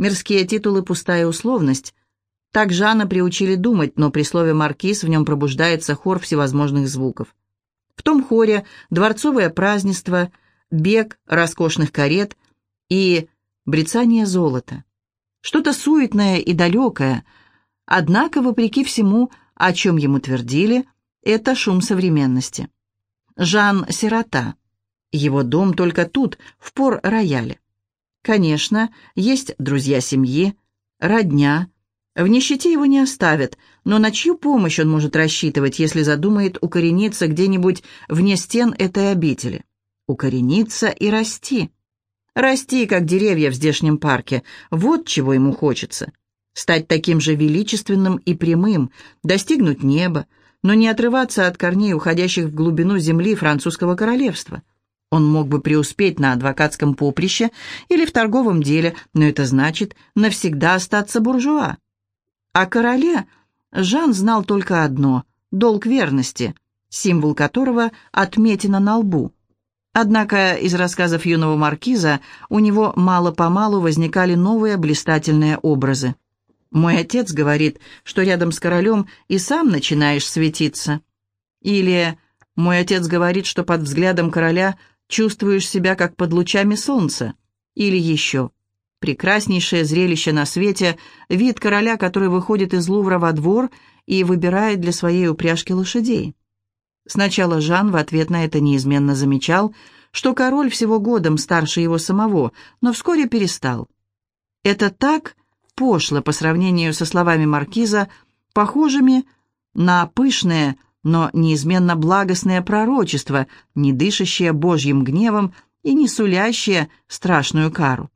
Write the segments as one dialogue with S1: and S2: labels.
S1: Мирские титулы – пустая условность. Так Жанна приучили думать, но при слове «маркиз» в нем пробуждается хор всевозможных звуков. В том хоре дворцовое празднество, бег роскошных карет и брецание золота. Что-то суетное и далекое, однако, вопреки всему, о чем ему твердили, это шум современности. Жан – сирота. Его дом только тут, в пор-рояле. Конечно, есть друзья семьи, родня. В нищете его не оставят, но на чью помощь он может рассчитывать, если задумает укорениться где-нибудь вне стен этой обители? Укорениться и расти. Расти, как деревья в здешнем парке. Вот чего ему хочется. Стать таким же величественным и прямым, достигнуть неба, но не отрываться от корней, уходящих в глубину земли французского королевства. Он мог бы преуспеть на адвокатском поприще или в торговом деле, но это значит навсегда остаться буржуа. О короле Жан знал только одно – долг верности, символ которого отметина на лбу. Однако из рассказов юного маркиза у него мало-помалу возникали новые блистательные образы. «Мой отец говорит, что рядом с королем и сам начинаешь светиться». Или «Мой отец говорит, что под взглядом короля чувствуешь себя как под лучами солнца. Или еще. Прекраснейшее зрелище на свете – вид короля, который выходит из Лувра во двор и выбирает для своей упряжки лошадей. Сначала Жан в ответ на это неизменно замечал, что король всего годом старше его самого, но вскоре перестал. Это так пошло по сравнению со словами маркиза, похожими на пышные, но неизменно благостное пророчество, не дышащее Божьим гневом и не сулящее страшную кару.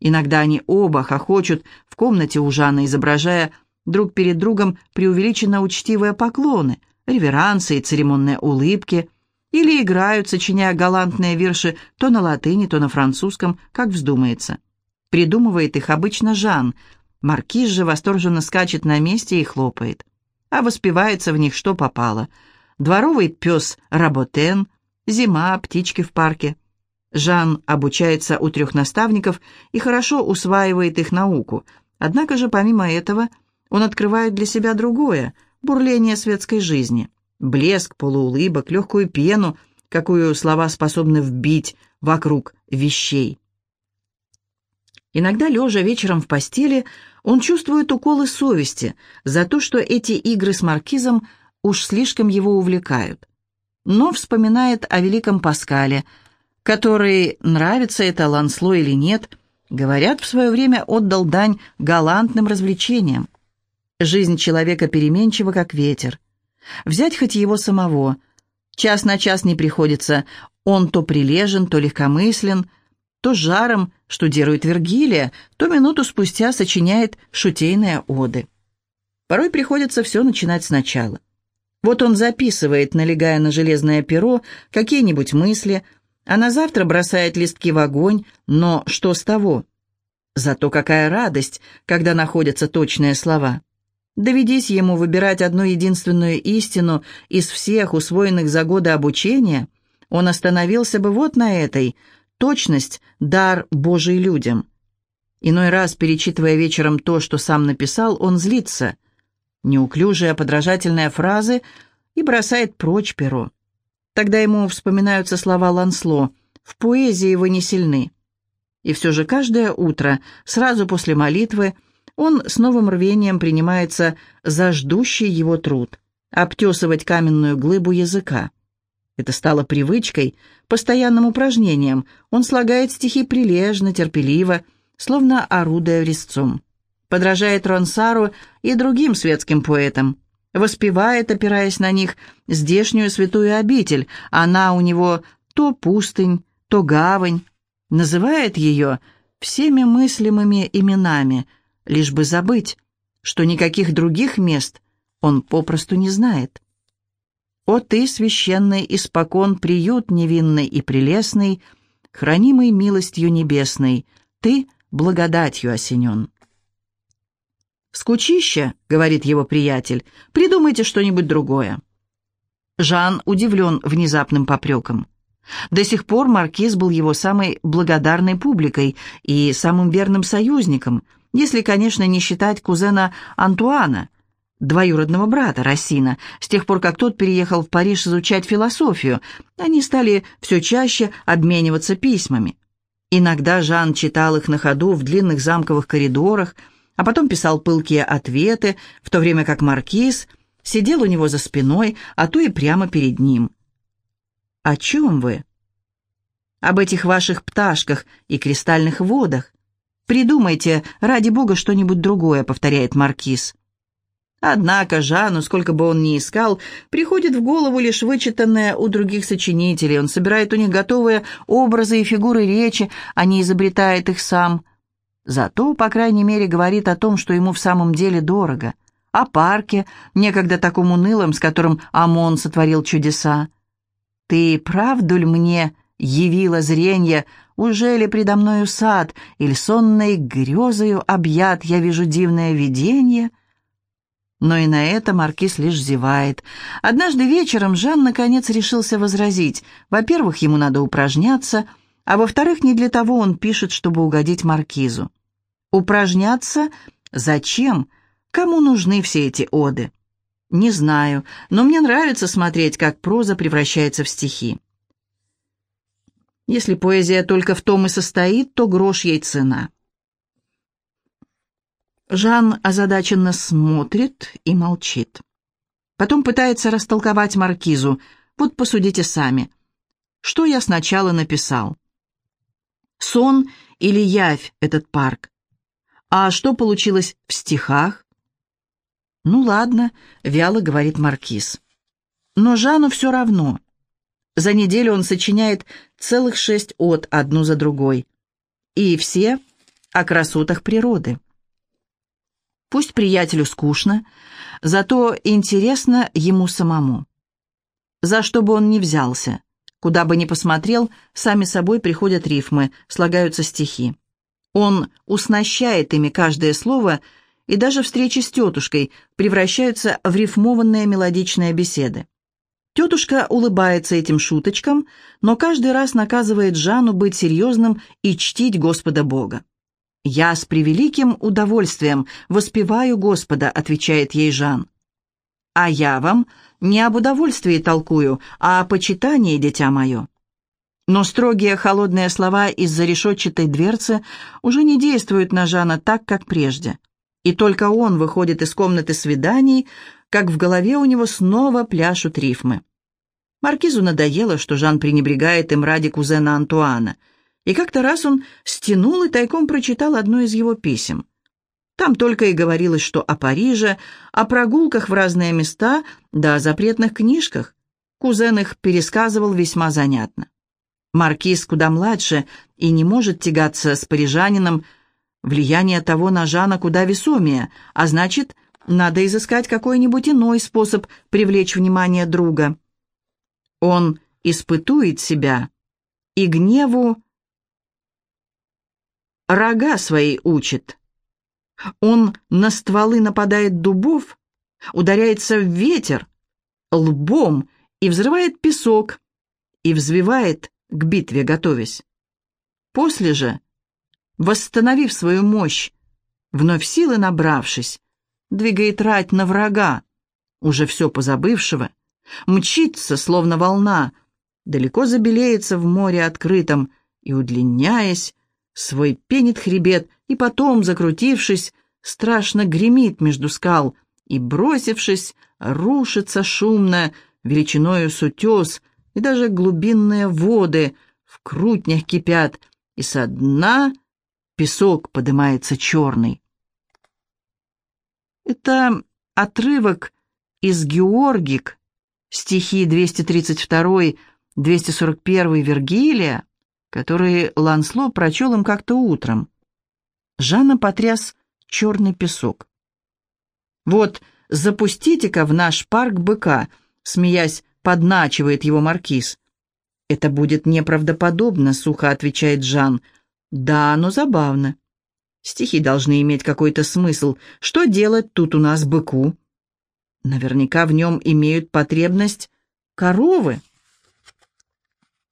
S1: Иногда они оба хохочут в комнате у Жанны, изображая друг перед другом преувеличенно учтивые поклоны, реверансы и церемонные улыбки, или играют, сочиняя галантные вирши то на латыни, то на французском, как вздумается. Придумывает их обычно Жан. Маркиз же восторженно скачет на месте и хлопает а воспевается в них что попало. Дворовый пес Работен, зима, птички в парке. Жан обучается у трех наставников и хорошо усваивает их науку. Однако же, помимо этого, он открывает для себя другое – бурление светской жизни. Блеск, полуулыбок, легкую пену, какую слова способны вбить вокруг вещей. Иногда, лежа вечером в постели, он чувствует уколы совести за то, что эти игры с маркизом уж слишком его увлекают. Но вспоминает о великом Паскале, который, нравится это Лансло или нет, говорят, в свое время отдал дань галантным развлечениям. Жизнь человека переменчива, как ветер. Взять хоть его самого. Час на час не приходится. Он то прилежен, то легкомыслен, то жаром штудирует Вергилия, то минуту спустя сочиняет шутейные оды. Порой приходится все начинать сначала. Вот он записывает, налегая на железное перо, какие-нибудь мысли, а на завтра бросает листки в огонь, но что с того? Зато какая радость, когда находятся точные слова. Доведись ему выбирать одну единственную истину из всех усвоенных за годы обучения, он остановился бы вот на этой – Точность – дар Божий людям. Иной раз, перечитывая вечером то, что сам написал, он злится. Неуклюжие подражательные фразы и бросает прочь перо. Тогда ему вспоминаются слова Лансло «В поэзии вы не сильны». И все же каждое утро, сразу после молитвы, он с новым рвением принимается за ждущий его труд – обтесывать каменную глыбу языка. Это стало привычкой, постоянным упражнением. Он слагает стихи прилежно, терпеливо, словно орудуя резцом. Подражает Ронсару и другим светским поэтам. Воспевает, опираясь на них, здешнюю святую обитель. Она у него то пустынь, то гавань. Называет ее всеми мыслимыми именами, лишь бы забыть, что никаких других мест он попросту не знает. О ты, священный, испокон приют невинный и прелестный, хранимый милостью небесной, ты благодатью осенен. «Скучище», — говорит его приятель, — «придумайте что-нибудь другое». Жан удивлен внезапным попреком. До сих пор маркиз был его самой благодарной публикой и самым верным союзником, если, конечно, не считать кузена Антуана, двоюродного брата Рассина. С тех пор, как тот переехал в Париж изучать философию, они стали все чаще обмениваться письмами. Иногда Жан читал их на ходу в длинных замковых коридорах, а потом писал пылкие ответы, в то время как маркиз сидел у него за спиной, а то и прямо перед ним. «О чем вы?» «Об этих ваших пташках и кристальных водах. Придумайте, ради бога, что-нибудь другое», — повторяет маркиз. Однако Жану, сколько бы он ни искал, приходит в голову лишь вычитанное у других сочинителей. Он собирает у них готовые образы и фигуры речи, а не изобретает их сам. Зато, по крайней мере, говорит о том, что ему в самом деле дорого. О парке, некогда таком унылом, с которым Амон сотворил чудеса. «Ты правду ль мне явила зренье, уже ли предо мною сад, или сонной грезою объят я вижу дивное видение?» Но и на это маркиз лишь зевает. Однажды вечером Жан наконец решился возразить. Во-первых, ему надо упражняться, а во-вторых, не для того он пишет, чтобы угодить маркизу. Упражняться? Зачем? Кому нужны все эти оды? Не знаю, но мне нравится смотреть, как проза превращается в стихи. Если поэзия только в том и состоит, то грош ей цена. Жан озадаченно смотрит и молчит. Потом пытается растолковать маркизу. Вот посудите сами. Что я сначала написал? Сон или явь этот парк? А что получилось в стихах? Ну ладно, вяло говорит маркиз. Но Жану все равно. За неделю он сочиняет целых шесть от одну за другой. И все о красотах природы. Пусть приятелю скучно, зато интересно ему самому. За что бы он ни взялся, куда бы ни посмотрел, сами собой приходят рифмы, слагаются стихи. Он уснащает ими каждое слово, и даже встречи с тетушкой превращаются в рифмованные мелодичные беседы. Тетушка улыбается этим шуточкам, но каждый раз наказывает Жанну быть серьезным и чтить Господа Бога. «Я с превеликим удовольствием воспеваю Господа», — отвечает ей Жан. «А я вам не об удовольствии толкую, а о почитании, дитя мое». Но строгие холодные слова из-за решетчатой дверцы уже не действуют на Жана так, как прежде. И только он выходит из комнаты свиданий, как в голове у него снова пляшут рифмы. Маркизу надоело, что Жан пренебрегает им ради кузена Антуана — и как-то раз он стянул и тайком прочитал одно из его писем. Там только и говорилось, что о Париже, о прогулках в разные места, да о запретных книжках. Кузен их пересказывал весьма занятно. Маркиз куда младше и не может тягаться с парижанином, влияние того на Жана куда весомее, а значит, надо изыскать какой-нибудь иной способ привлечь внимание друга. Он испытует себя и гневу рога свои учит. Он на стволы нападает дубов, ударяется в ветер, лбом и взрывает песок, и взвивает к битве, готовясь. После же, восстановив свою мощь, вновь силы набравшись, двигает рать на врага, уже все позабывшего, мчится, словно волна, далеко забелеется в море открытом и, удлиняясь, свой пенит хребет, и потом, закрутившись, страшно гремит между скал, и, бросившись, рушится шумно, величиною с утес, и даже глубинные воды в крутнях кипят, и со дна песок поднимается черный. Это отрывок из Георгик, стихи 232-241 Вергилия, которые Лансло прочел им как-то утром. Жанна потряс черный песок. «Вот, запустите-ка в наш парк быка», — смеясь, подначивает его маркиз. «Это будет неправдоподобно», — сухо отвечает Жан. «Да, но забавно. Стихи должны иметь какой-то смысл. Что делать тут у нас быку?» «Наверняка в нем имеют потребность коровы».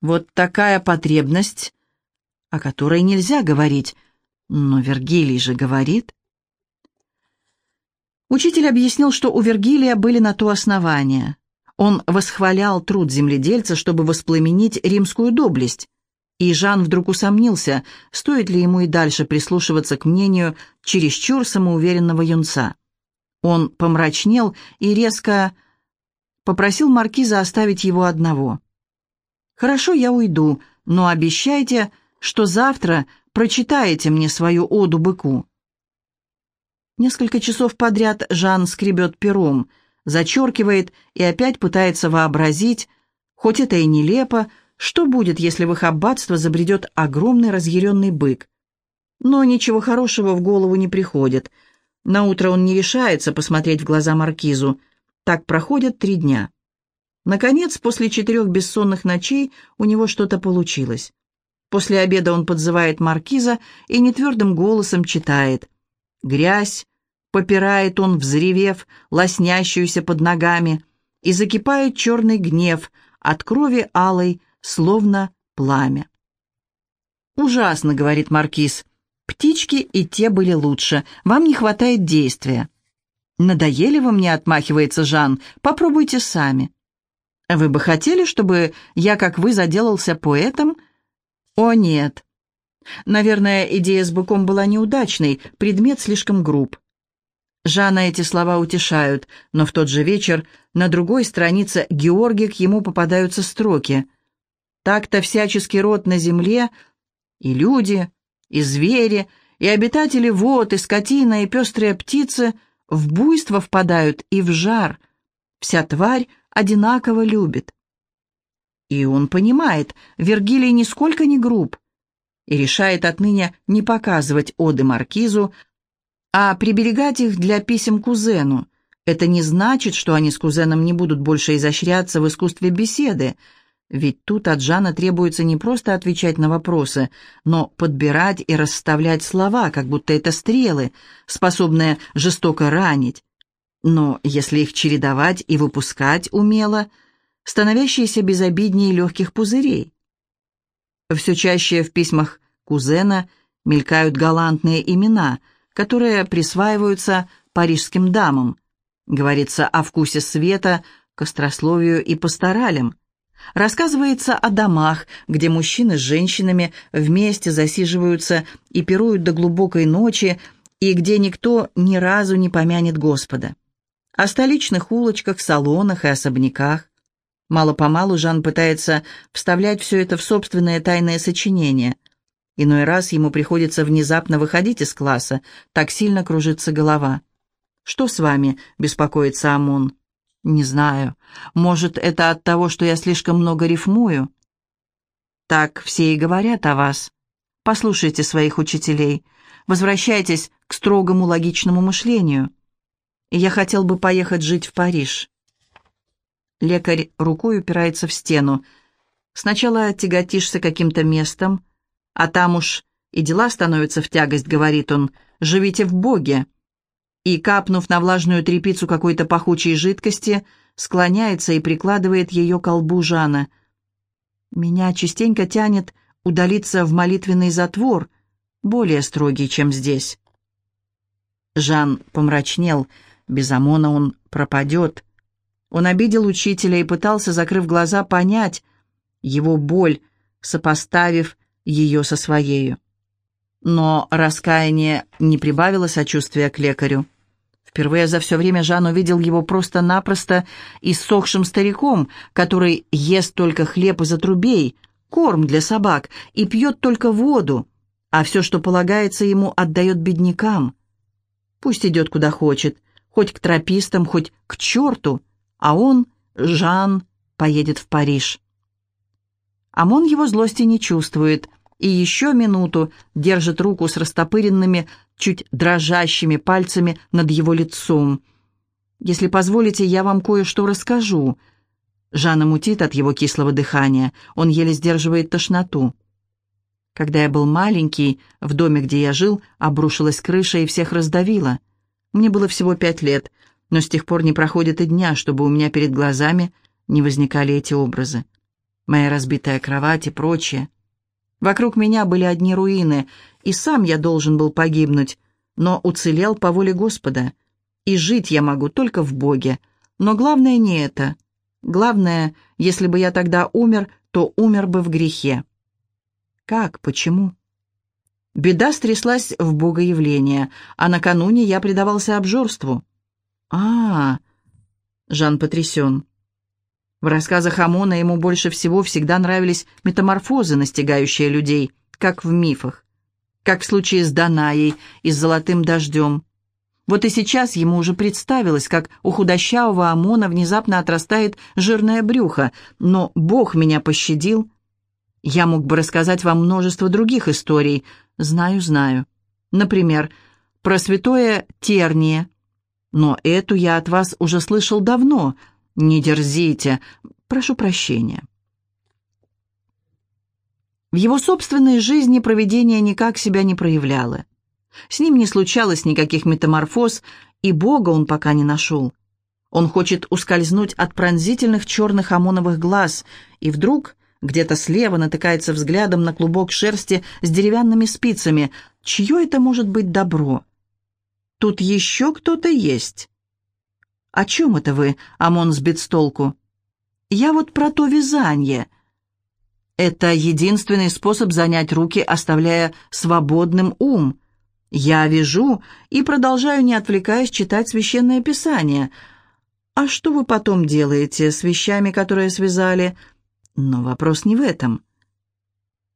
S1: Вот такая потребность, о которой нельзя говорить. Но Вергилий же говорит... Учитель объяснил, что у Вергилия были на то основания. Он восхвалял труд земледельца, чтобы воспламенить римскую доблесть. И Жан вдруг усомнился, стоит ли ему и дальше прислушиваться к мнению чересчур самоуверенного юнца. Он помрачнел и резко попросил маркиза оставить его одного. «Хорошо, я уйду, но обещайте, что завтра прочитаете мне свою оду быку». Несколько часов подряд Жан скребет пером, зачеркивает и опять пытается вообразить, хоть это и нелепо, что будет, если в их аббатство забредет огромный разъяренный бык? Но ничего хорошего в голову не приходит. На утро он не решается посмотреть в глаза маркизу. Так проходят три дня. Наконец, после четырех бессонных ночей у него что-то получилось. После обеда он подзывает маркиза и нетвердым голосом читает. «Грязь», попирает он, взревев, лоснящуюся под ногами, и закипает черный гнев от крови алой, словно пламя. «Ужасно», — говорит Маркиз. «Птички и те были лучше. Вам не хватает действия». «Надоели вы мне?» — отмахивается Жан. «Попробуйте сами». «Вы бы хотели, чтобы я, как вы, заделался поэтом?» «О, нет». Наверное, идея с быком была неудачной, предмет слишком груб. Жана эти слова утешают, но в тот же вечер на другой странице Георгия к ему попадаются строки — так-то всяческий род на земле, и люди, и звери, и обитатели вод, и скотина, и пестрые птицы в буйство впадают и в жар. Вся тварь одинаково любит. И он понимает, Вергилий нисколько не груб, и решает отныне не показывать оды маркизу, а приберегать их для писем кузену. Это не значит, что они с кузеном не будут больше изощряться в искусстве беседы — ведь тут от Жана требуется не просто отвечать на вопросы, но подбирать и расставлять слова, как будто это стрелы, способные жестоко ранить. Но если их чередовать и выпускать умело, становящиеся безобиднее легких пузырей. Все чаще в письмах кузена мелькают галантные имена, которые присваиваются парижским дамам. Говорится о вкусе света, кострословию и пасторалям. Рассказывается о домах, где мужчины с женщинами вместе засиживаются и пируют до глубокой ночи, и где никто ни разу не помянет Господа. О столичных улочках, салонах и особняках. Мало-помалу Жан пытается вставлять все это в собственное тайное сочинение. Иной раз ему приходится внезапно выходить из класса, так сильно кружится голова. «Что с вами?» — беспокоится Амон. «Не знаю. Может, это от того, что я слишком много рифмую?» «Так все и говорят о вас. Послушайте своих учителей. Возвращайтесь к строгому логичному мышлению. Я хотел бы поехать жить в Париж». Лекарь рукой упирается в стену. «Сначала тяготишься каким-то местом, а там уж и дела становятся в тягость», — говорит он. «Живите в Боге» и, капнув на влажную тряпицу какой-то пахучей жидкости, склоняется и прикладывает ее к колбу Жана. «Меня частенько тянет удалиться в молитвенный затвор, более строгий, чем здесь». Жан помрачнел, без ОМОНа он пропадет. Он обидел учителя и пытался, закрыв глаза, понять его боль, сопоставив ее со своею. Но раскаяние не прибавило сочувствия к лекарю. Впервые за все время Жан увидел его просто-напросто иссохшим стариком, который ест только хлеб из отрубей, корм для собак и пьет только воду, а все, что полагается ему, отдает беднякам. Пусть идет куда хочет, хоть к тропистам, хоть к черту, а он, Жан, поедет в Париж. Амон его злости не чувствует — и еще минуту держит руку с растопыренными, чуть дрожащими пальцами над его лицом. «Если позволите, я вам кое-что расскажу». Жанна мутит от его кислого дыхания, он еле сдерживает тошноту. Когда я был маленький, в доме, где я жил, обрушилась крыша и всех раздавила. Мне было всего пять лет, но с тех пор не проходит и дня, чтобы у меня перед глазами не возникали эти образы. Моя разбитая кровать и прочее. Вокруг меня были одни руины, и сам я должен был погибнуть, но уцелел по воле Господа. И жить я могу только в Боге. Но главное не это. Главное, если бы я тогда умер, то умер бы в грехе. Как? Почему? Беда стряслась в богоявление, а накануне я предавался обжорству. а, -а, -а Жан потрясен. В рассказах Амона ему больше всего всегда нравились метаморфозы, настигающие людей, как в мифах. Как в случае с Данаей и с золотым дождем. Вот и сейчас ему уже представилось, как у худощавого Амона внезапно отрастает жирное брюхо, но Бог меня пощадил. Я мог бы рассказать вам множество других историй. Знаю, знаю. Например, про святое Терния. Но эту я от вас уже слышал давно. Не дерзите. Прошу прощения. В его собственной жизни провидение никак себя не проявляло. С ним не случалось никаких метаморфоз, и Бога он пока не нашел. Он хочет ускользнуть от пронзительных черных ОМОНовых глаз, и вдруг где-то слева натыкается взглядом на клубок шерсти с деревянными спицами. Чье это может быть добро? Тут еще кто-то есть. «О чем это вы?» — Амон сбит с толку. «Я вот про то вязание». «Это единственный способ занять руки, оставляя свободным ум. Я вяжу и продолжаю, не отвлекаясь, читать священное писание. А что вы потом делаете с вещами, которые связали?» Но вопрос не в этом.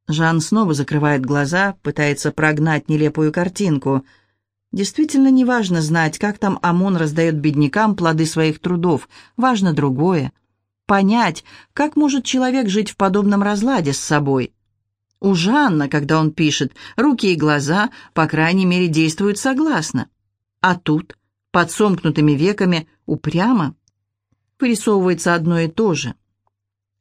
S1: Жан снова закрывает глаза, пытается прогнать нелепую картинку — Действительно не важно знать, как там ОМОН раздает беднякам плоды своих трудов. Важно другое. Понять, как может человек жить в подобном разладе с собой. У Жанна, когда он пишет, руки и глаза, по крайней мере, действуют согласно. А тут, под сомкнутыми веками, упрямо, вырисовывается одно и то же.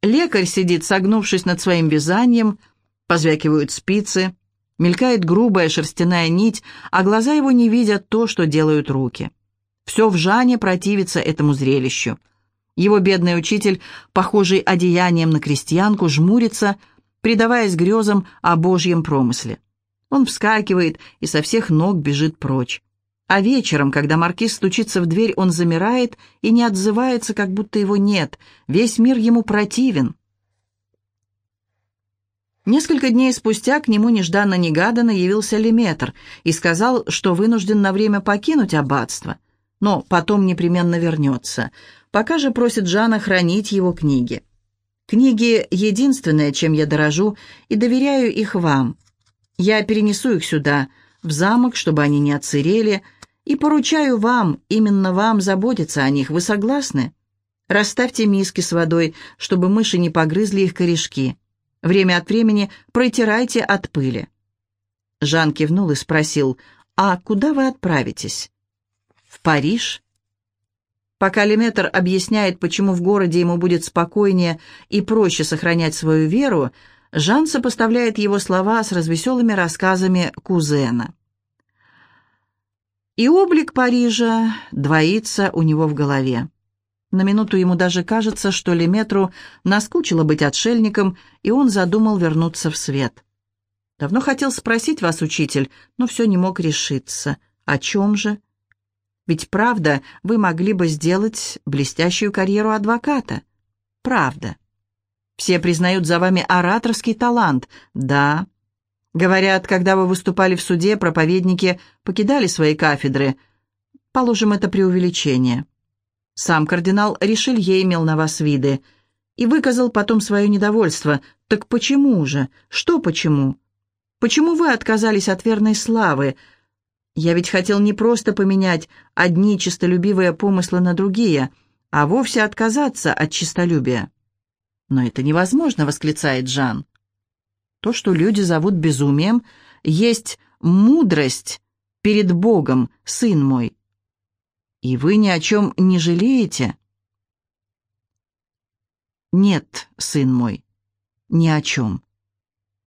S1: Лекарь сидит, согнувшись над своим вязанием, позвякивают спицы, Мелькает грубая шерстяная нить, а глаза его не видят то, что делают руки. Все в Жане противится этому зрелищу. Его бедный учитель, похожий одеянием на крестьянку, жмурится, предаваясь грезам о Божьем промысле. Он вскакивает и со всех ног бежит прочь. А вечером, когда маркиз стучится в дверь, он замирает и не отзывается, как будто его нет. Весь мир ему противен. Несколько дней спустя к нему нежданно-негаданно явился Леметр и сказал, что вынужден на время покинуть аббатство, но потом непременно вернется. Пока же просит Жана хранить его книги. Книги — единственное, чем я дорожу, и доверяю их вам. Я перенесу их сюда, в замок, чтобы они не отсырели, и поручаю вам, именно вам, заботиться о них. Вы согласны? Расставьте миски с водой, чтобы мыши не погрызли их корешки. Время от времени протирайте от пыли». Жан кивнул и спросил, «А куда вы отправитесь?» «В Париж?» Пока Леметр объясняет, почему в городе ему будет спокойнее и проще сохранять свою веру, Жан сопоставляет его слова с развеселыми рассказами кузена. И облик Парижа двоится у него в голове. На минуту ему даже кажется, что Леметру наскучило быть отшельником, и он задумал вернуться в свет. «Давно хотел спросить вас, учитель, но все не мог решиться. О чем же? Ведь правда, вы могли бы сделать блестящую карьеру адвоката. Правда. Все признают за вами ораторский талант. Да. Говорят, когда вы выступали в суде, проповедники покидали свои кафедры. Положим, это преувеличение». Сам кардинал Ришелье имел на вас виды и выказал потом свое недовольство. Так почему же? Что почему? Почему вы отказались от верной славы? Я ведь хотел не просто поменять одни честолюбивые помыслы на другие, а вовсе отказаться от честолюбия. Но это невозможно, восклицает Жан. То, что люди зовут безумием, есть мудрость перед Богом, сын мой. «И вы ни о чем не жалеете?» «Нет, сын мой, ни о чем».